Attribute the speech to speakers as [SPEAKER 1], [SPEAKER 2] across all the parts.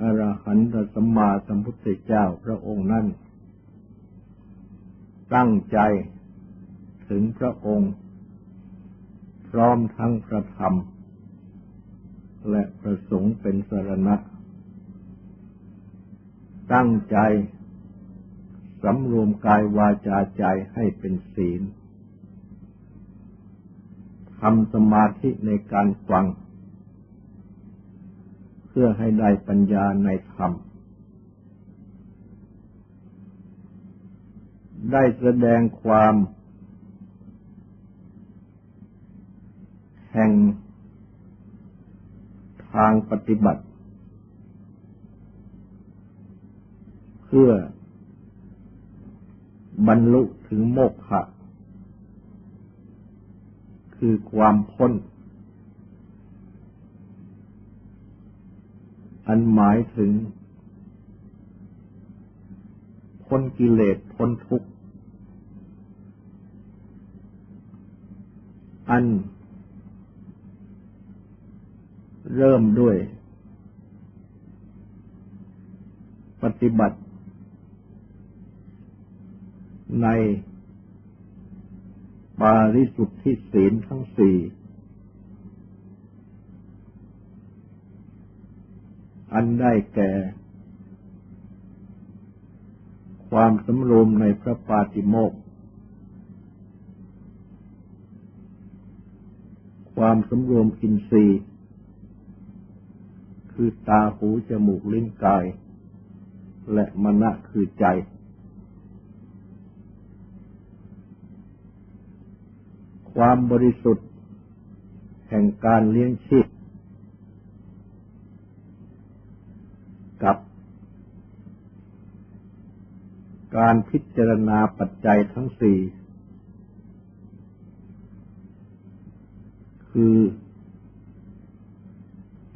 [SPEAKER 1] อรหันตสัมมาสัมพุทธเจ้าพระองค์นั้น ตั้งใจถึงพระองค์ พร้อมทั้งพระธรรม และประสงค์เป็นสรณะ ตั้งใจสำรวมกายวาจาใจให้เป็นศีลทำสมาธิในการฟัง พื่อให้ได้ปัญญาในธรรม ได้แสดงความแห่งทางปฏิบัติ เพื่อบรรลุถึงโมกขะ คือความพ้น อันหมายถึงพ้นกิเลสพ้นทุกข์ อัน เริ่มด้วย ปฏิบัติ ใน ปาริสุทธิศีลทั้งสี่ อันได้แก่ ความสำรวมในพระปาติโมกความสำรวมอินทรีย์คือตาหูจมูกลิ้นกาย และมณะคือใจ ความบริสุทธิ์ แห่งการเลี้ยงชีพ กับ การพิจารณาปัจจัยทั้งสี่ คือ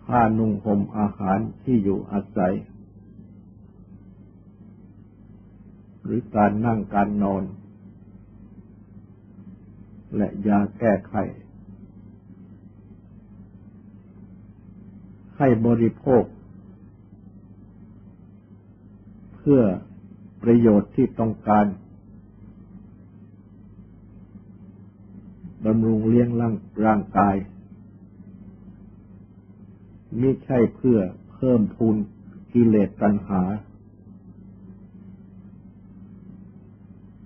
[SPEAKER 1] ผ้านุ่งห่มอาหารที่อยู่อาศัย หรือการนั่งการนอน และยาแก้ไขให้บริโภค เพื่อประโยชน์ที่ต้องการบำรุงเลี้ยงร่างร่างกายไม่ใช่เพื่อเพิ่มพูนกิเลสตัณหา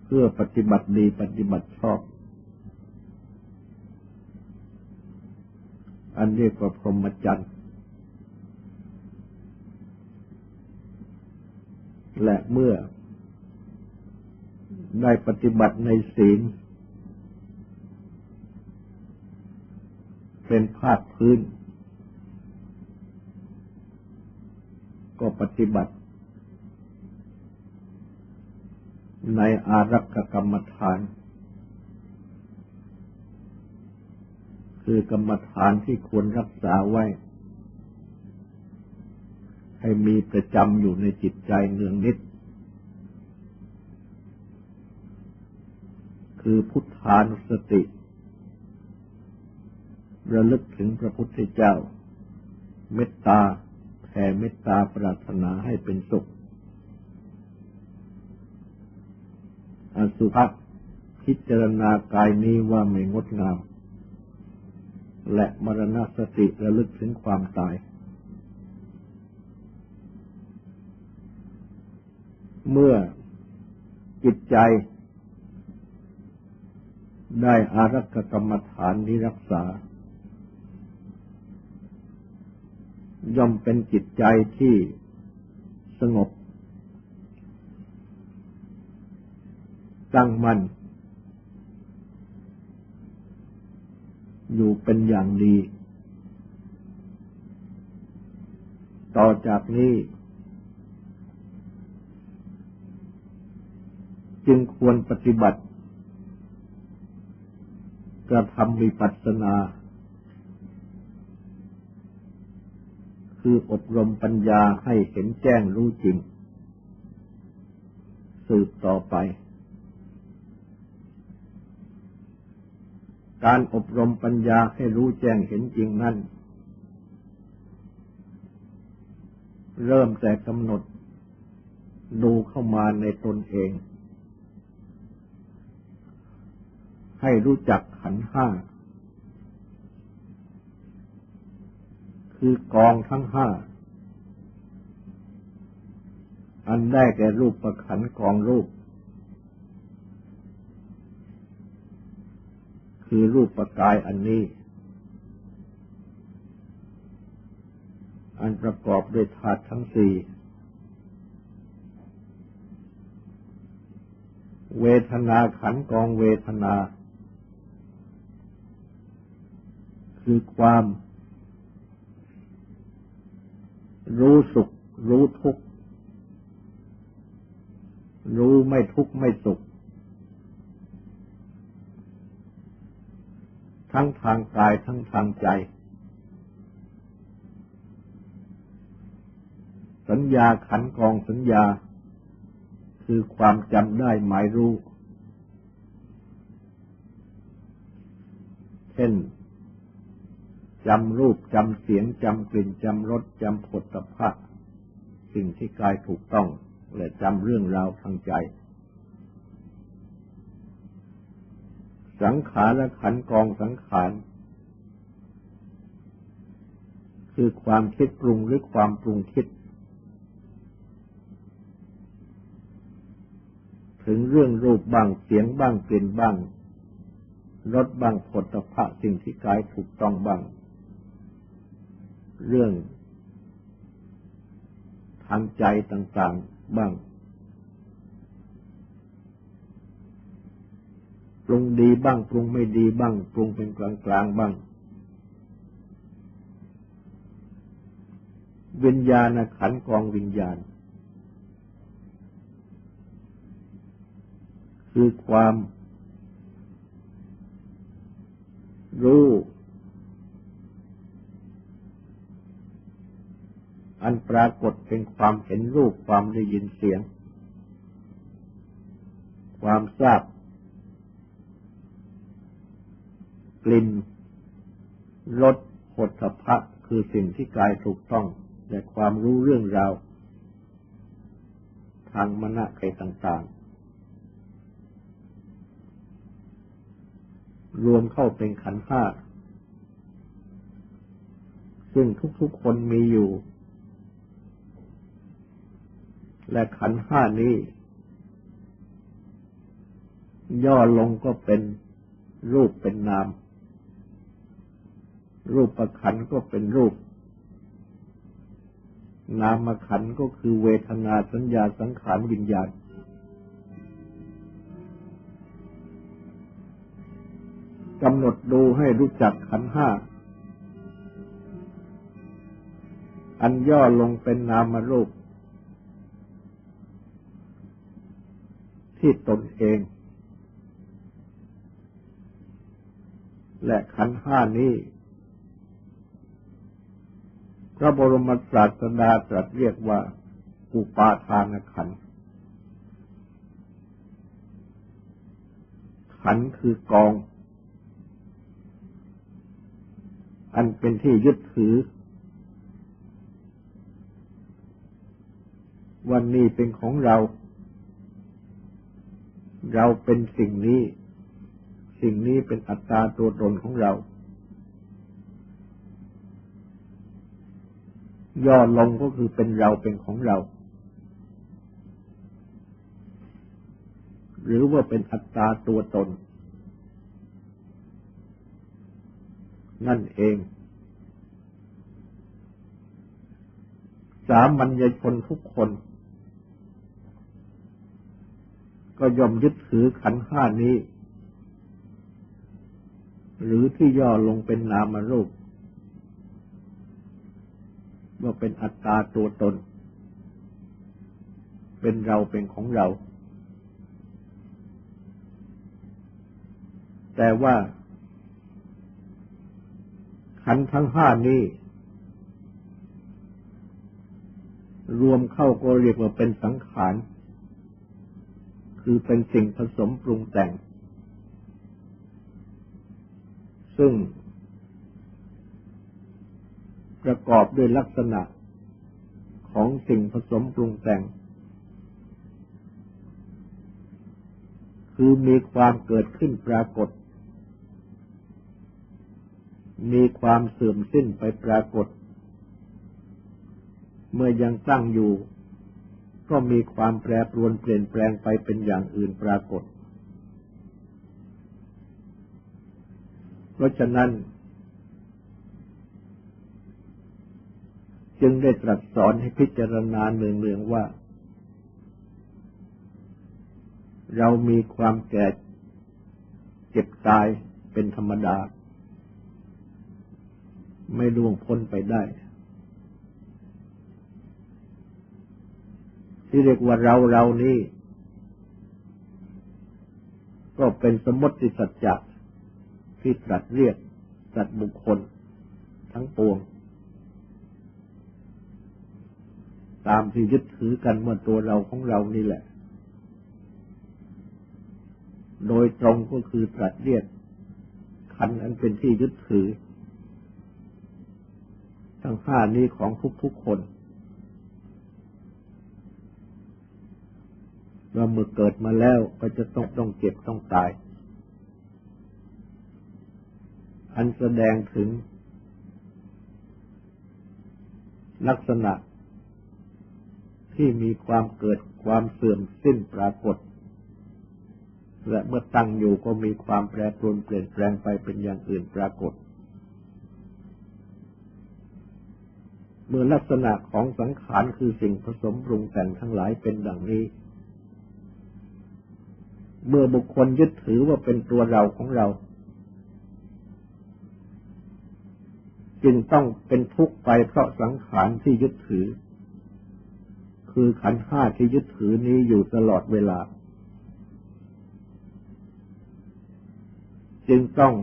[SPEAKER 1] เพื่อปฏิบัติดีปฏิบัติชอบ อันเรียกว่าพรหมจรรย์ และเมื่อได้ปฏิบัติในศีล เป็นภาคพื้น ก็ปฏิบัติ ในอารักกรรมฐาน คือกรรมฐานที่ควรรักษาไว้ ให้มีประจำอยู่ในจิตใจเนืองนิด คือพุทธานุสติ ระลึกถึงพระพุทธเจ้า เมตตาแผ่เมตตาปรารถนาให้เป็นสุข อสุภะพิจารณากายนี้ว่าไม่งดงาม และมรณสติระลึกถึงความตาย เมื่อจิตใจได้อารักกรรมฐานนี้รักษา ย่อมเป็นจิตใจที่สงบ ตั้งมั่นอยู่เป็นอย่างดี ต่อจากนี้ จึงควรปฏิบัติกระทำวิปัสสนา คืออบรมปัญญาให้เห็นแจ้งรู้จริง สืบต่อไป การอบรมปัญญาให้รู้แจ้งเห็นจริงนั้น เริ่มแต่กำหนดดูเข้ามาในตนเอง ให้รู้จักขันห้า คือกองทั้งห้า อันได้แก่รูปประขันกองรูป คือรูปประกายอันนี้ อันประกอบด้วยธาตุทั้งสี่เวทนาขันกองเวทนา คือความ รู้สุข รู้ทุกข์ รู้ไม่ทุกข์ไม่สุข ทั้งทางกายทั้งทางใจ สัญญาขันกองสัญญา คือความจำได้หมายรู้ เช่น จำรูปจำเสียงจำกลิ่นจำรสจำผลตภะสิ่งที่กายถูกต้อง และจำเรื่องราวทางใจ สังขารและขันกองสังขาร คือความคิดปรุงหรือความปรุงคิด ถึงเรื่องรูปบ้างเสียงบ้างกลิ่นบ้างรสบ้างผลตภะสิ่งที่กายถูกต้องบ้าง เรื่องทางใจต่าง ๆ บ้าง ปรุงดีบ้าง ปรุงไม่ดีบ้าง ปรุงเป็นกลางๆบ้าง วิญญาณขันกองวิญญาณ คือความรู้ อันปรากฏเป็นความเห็นรูปความได้ยินเสียง ความทราบกลิ่นรสผลพะคือสิ่งที่กายถูกต้องและความรู้เรื่องราว ทางมณะใครต่าง ๆ รวมเข้าเป็นขันห้าซึ่งทุกๆคนมีอยู่ และขันห้านี้ ย่อลงก็เป็นรูปเป็นนาม รูปประขันก็เป็นรูป นามขันก็คือเวทนาสัญญาสังขารวิญญาณกำหนดดูให้รู้จักขันห้า อันย่อลงเป็นนามรูป ที่ตนเอง และขันห้านี้ พระบรมศาสดาตรัสเรียกว่าอุปาทานขัน ขันคือกอง อันเป็นที่ยึดถือวันนี้เป็นของเรา เราเป็นสิ่งนี้ สิ่งนี้เป็นอัตตาตัวตนของเรา ย่อลงก็คือเป็นเราเป็นของเรา หรือว่าเป็นอัตตาตัวตน นั่นเองสามัญญชนทุกคน ก็ย่อมยึดถือขันห้านี้ หรือที่ย่อลงเป็นนามรูปว่าเป็นอัตตาตัวตน เป็นเราเป็นของเรา แต่ว่า ขันทั้งห้านี้ รวมเข้าก็เรียกว่าเป็นสังขาร คือเป็นสิ่งผสมปรุงแต่ง ซึ่ง ประกอบด้วยลักษณะของสิ่งผสมปรุงแต่ง คือมีความเกิดขึ้นปรากฏ มีความเสื่อมสิ้นไปปรากฏ เมื่อยังตั้งอยู่ ก็มีความแปรปรวนเปลี่ยนแปลงไปเป็นอย่างอื่นปรากฏ เพราะฉะนั้น จึงได้ตรัสสอนให้พิจารณาเนืองๆว่า เรามีความแก่เจ็บตายเป็นธรรมดา ไม่ล่วงพ้นไปได้ ที่เรียกว่าเราเรานี้ก็เป็นสมมติสัจจะที่ตรัสเรียกตรัสบุคคล ทั้งปวง ตามที่ยึดถือกันว่าตัวเราของเรานี่แหละ โดยตรงก็คือตรัสเรียกขันอันเป็นที่ยึดถือ ทั้งห้านี้ของทุกๆคน ว่าเมื่อเกิดมาแล้วก็จะต้องต้องเจ็บต้องตาย อันแสดงถึง ลักษณะ ที่มีความเกิดความเสื่อมสิ้นปรากฏ และเมื่อตั้งอยู่ก็มีความแปรปรวนเปลี่ยนแปลงไปเป็นอย่างอื่นปรากฏ เมื่อลักษณะของสังขารคือสิ่งผสมปรุงแต่งทั้งหลายเป็นดังนี้ เมื่อบุคคลยึดถือว่าเป็นตัวเราของเรา จึงต้องเป็นทุกข์ไปเพราะสังขารที่ยึดถือ คือขันห้าที่ยึดถือนี้อยู่ตลอดเวลา จึงต้อง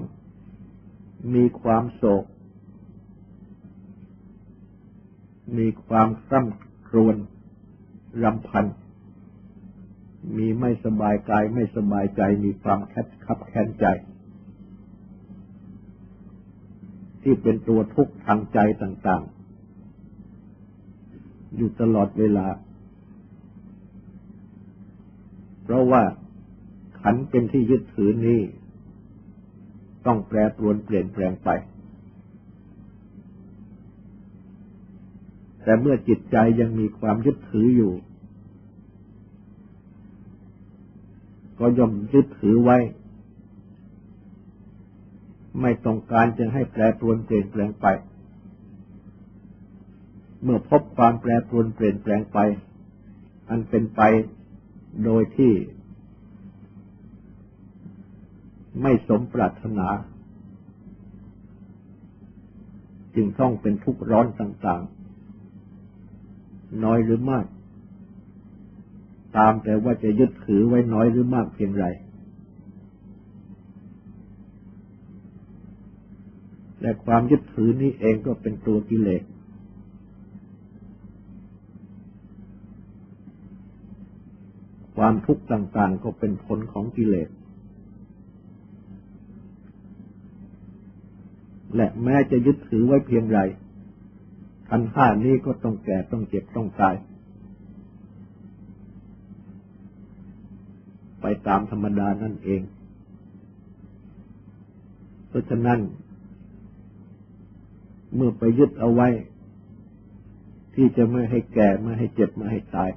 [SPEAKER 1] มีความโศก มีความคร่ำครวญรำพัน มีไม่สบายกายไม่สบายใจมีความแคบคับแค้นใจ ที่เป็นตัวทุกข์ทางใจต่างๆ อยู่ตลอดเวลา เพราะว่าขันเป็นที่ยึดถือนี้ ต้องแปรปรวนเปลี่ยนแปลงไป แต่เมื่อจิตใจยังมีความยึดถืออยู่ ก็ย่อมยึดถือไว้ ไม่ต้องการจะให้แปรปรวนเปลี่ยนแปลงไป เมื่อพบความแปรปรวนเปลี่ยนแปลงไป อันเป็นไปโดยที่ ไม่สมปรารถนา จึงต้องเป็นทุกข์ร้อนต่าง ๆ น้อยหรือมาก ตามแต่ว่าจะยึดถือไว้น้อยหรือมากเพียงไร และความยึดถือนี้เองก็เป็นตัวกิเลส ความทุกข์ต่างๆก็เป็นผลของกิเลส และแม้จะยึดถือไว้เพียงไรทันห้านี้ก็ต้องแก่ต้องเจ็บต้องตาย ไปตามธรรมดานั่นเอง เพราะฉะนั้น เมื่อไปยึดเอาไว้ ที่จะไม่ให้แก่ไม่ให้เจ็บไม่ให้ตาย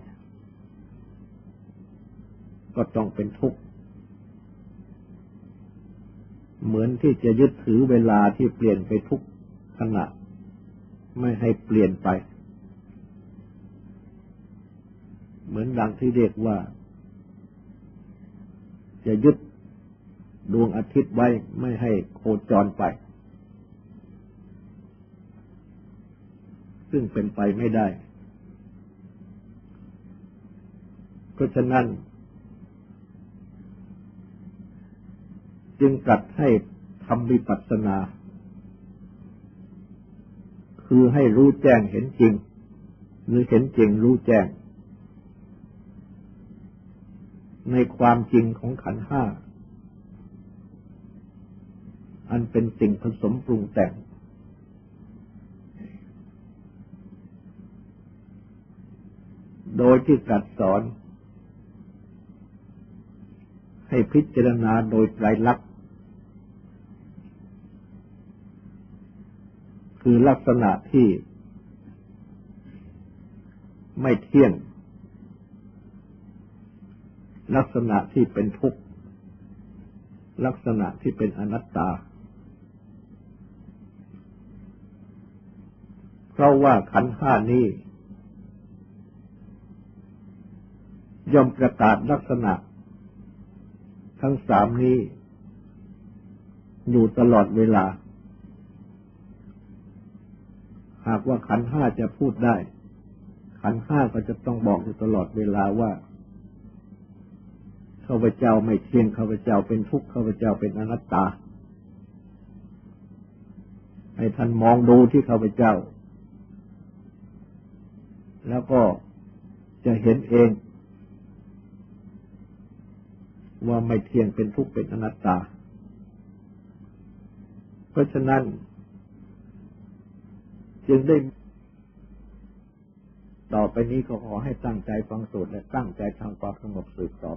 [SPEAKER 1] ก็ต้องเป็นทุกข์ เหมือนที่จะยึดถือเวลาที่เปลี่ยนไปทุกขณะ ไม่ให้เปลี่ยนไป เหมือนดังที่เรียกว่า จะยึดดวงอาทิตย์ไว้ไม่ให้โคจรไป ซึ่งเป็นไปไม่ได้ เพราะฉะนั้น จึงตรัสให้ทำวิปัสสนา คือให้รู้แจ้งเห็นจริง หรือเห็นจริงรู้แจ้ง ในความจริงของขันห้า อันเป็นสิ่งผสมปรุงแต่ง โดยที่ตรัสสอน ให้พิจารณาโดยไตรลักษณ์คือลักษณะที่ไม่เที่ยง ลักษณะที่เป็นทุกข์ ลักษณะที่เป็นอนัตตา เพราะว่าขันห้านี้ย่อมประกาศลักษณะ ทั้งสามนี้ อยู่ตลอดเวลา หากว่าขันห้าจะพูดได้ ขันห้าก็จะต้องบอกอยู่ตลอดเวลาว่า ข้าพเจ้าไม่เที่ยงข้าพเจ้าเป็นทุกข์ข้าพเจ้าเป็นอนัตตา ให้ท่านมองดูที่ข้าพเจ้า แล้วก็จะเห็นเอง ว่าไม่เที่ยงเป็นทุกข์เป็นอนัตตา เพราะฉะนั้น จึงได้ต่อไปนี้ก็ขอให้ตั้งใจฟังสูตรและตั้งใจทำความสงบสืบต่อ